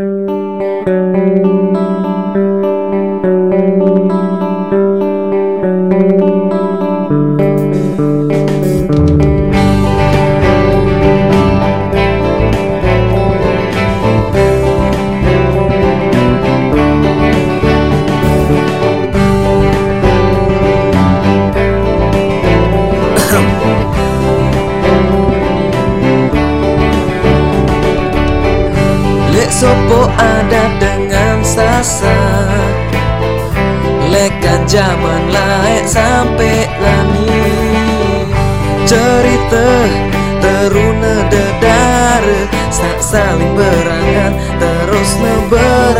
Música Lek sopo ada dengan sasa Lekan zaman laek sampai lani Cerita teruna dedara Sak saling berangan terus neberayaan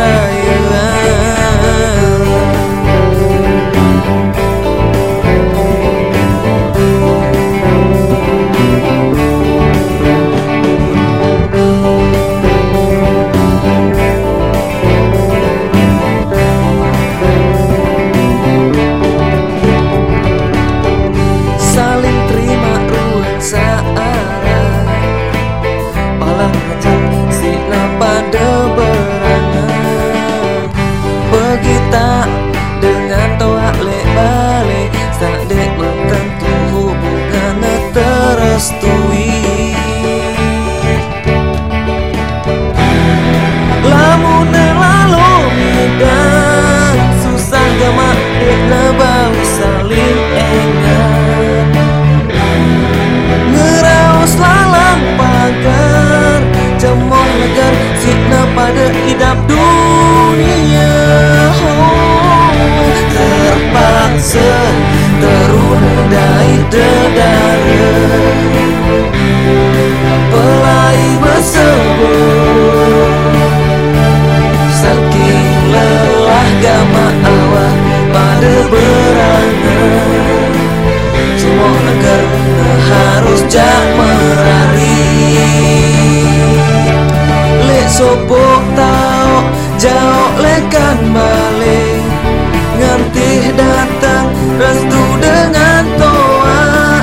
harder Sopo tau jauh lekan balik. Ngantih datang restu dengan toa.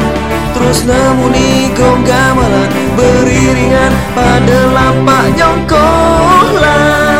Terus nemuni gong gamelan Beriringan pada lapak nyongkolan